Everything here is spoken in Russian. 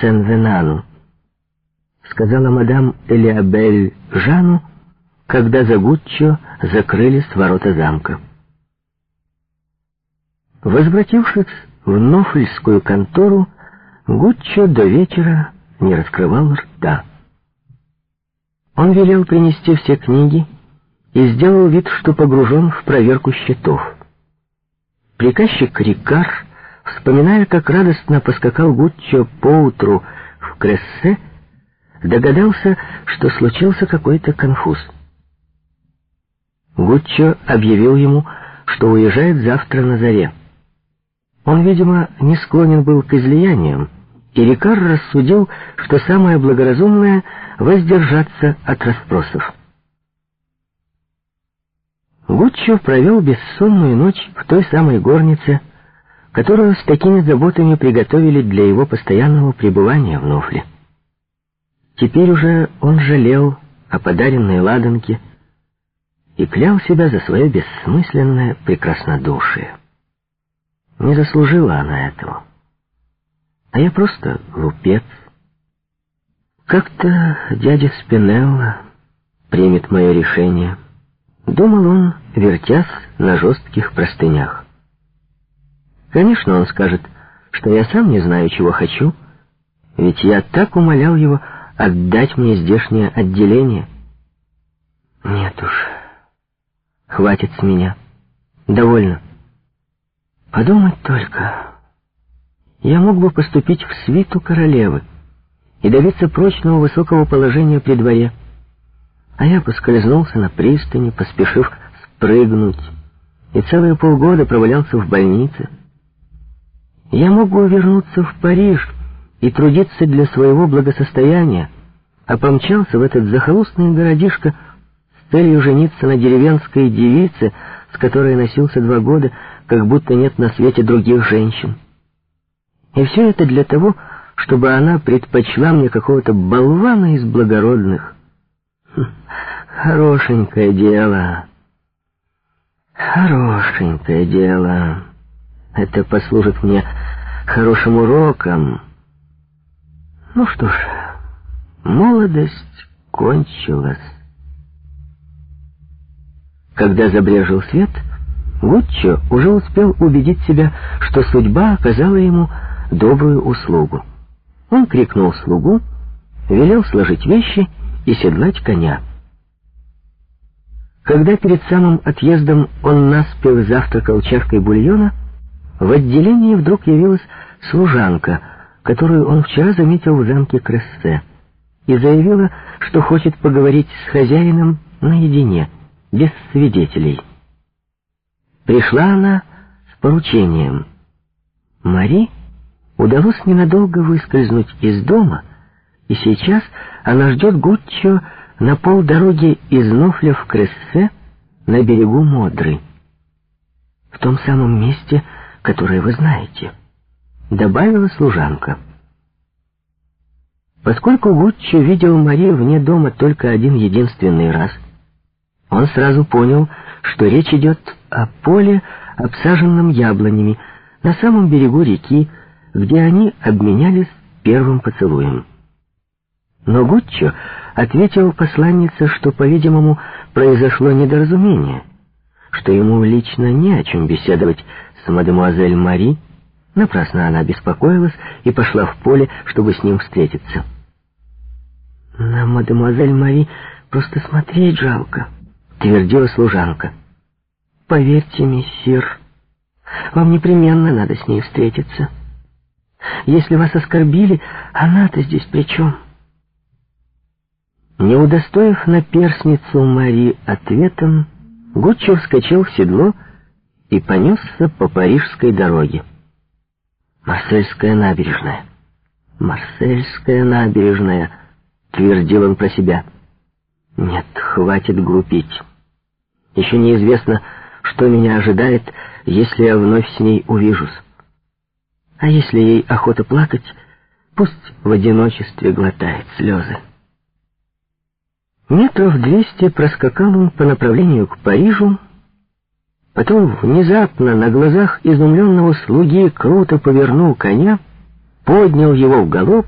Сен-Венану, сказала мадам Элиабель Жану, когда за Гуччо закрылись ворота замка. Возвратившись в Нофльскую контору, Гуччо до вечера не раскрывал рта. Он велел принести все книги и сделал вид, что погружен в проверку счетов. Приказчик Рикар, вспоминая, как радостно поскакал Гуччо поутру в Крессе, догадался, что случился какой-то конфуз. Гуччо объявил ему, что уезжает завтра на заре. Он, видимо, не склонен был к излияниям, и Рикар рассудил, что самое благоразумное — воздержаться от расспросов. Гуччо провел бессонную ночь в той самой горнице, которую с такими заботами приготовили для его постоянного пребывания в Нофле. Теперь уже он жалел о подаренной ладанке и клял себя за свое бессмысленное прекраснодушие. Не заслужила она этого. А я просто глупец. Как-то дядя Спинелла примет мое решение. Думал он, вертясь на жестких простынях. Конечно, он скажет, что я сам не знаю, чего хочу, ведь я так умолял его отдать мне здешнее отделение. Нет уж, хватит с меня. Довольно. Подумать только. Я мог бы поступить в свиту королевы и добиться прочного высокого положения при дворе. А я поскользнулся на пристани, поспешив спрыгнуть, и целые полгода провалялся в больнице. Я мог бы вернуться в Париж и трудиться для своего благосостояния, а помчался в этот захолустный городишко с целью жениться на деревенской девице, с которой носился два года, как будто нет на свете других женщин. И все это для того, чтобы она предпочла мне какого-то болвана из благородных. Хм, хорошенькое дело. Хорошенькое дело. Это послужит мне хорошим уроком. Ну что ж, молодость кончилась. Когда забрежил свет, Гуччо уже успел убедить себя, что судьба оказала ему добрую услугу. Он крикнул слугу, велел сложить вещи и седлать коня. Когда перед самым отъездом он наспех завтракал чашкой бульона, в отделении вдруг явилась служанка, которую он вчера заметил в замке Крессе, и заявила, что хочет поговорить с хозяином наедине, без свидетелей. Пришла она с поручением. Мари удалось ненадолго выскользнуть из дома, и сейчас она ждет Гуччо на полдороги из Нофля в Крессе на берегу Модры. В том самом месте, которое вы знаете, добавила служанка. Поскольку Гуччо видел Мари вне дома только один единственный раз, он сразу понял, что речь идет о поле, обсаженном яблонями, на самом берегу реки, где они обменялись первым поцелуем. Но Гуччо ответил посланнице, что, по-видимому, произошло недоразумение, что ему лично не о чем беседовать мадемуазель Мари. Напрасно она беспокоилась и пошла в поле, чтобы с ним встретиться. «На мадемуазель Мари просто смотреть жалко», — твердила служанка. «Поверьте, мессир, вам непременно надо с ней встретиться». Если вас оскорбили, она-то здесь при чем? Не удостоив наперсницу Мари ответом, Гуччо вскочил в седло и понесся по парижской дороге. Марсельская набережная. Марсельская набережная, твердил он про себя. Нет, хватит глупить. Еще неизвестно, что меня ожидает, если я вновь с ней увижусь. А если ей охота плакать, пусть в одиночестве глотает слезы. Метров двести проскакал он по направлению к Парижу, потом внезапно на глазах изумленного слуги круто повернул коня, поднял его в галоп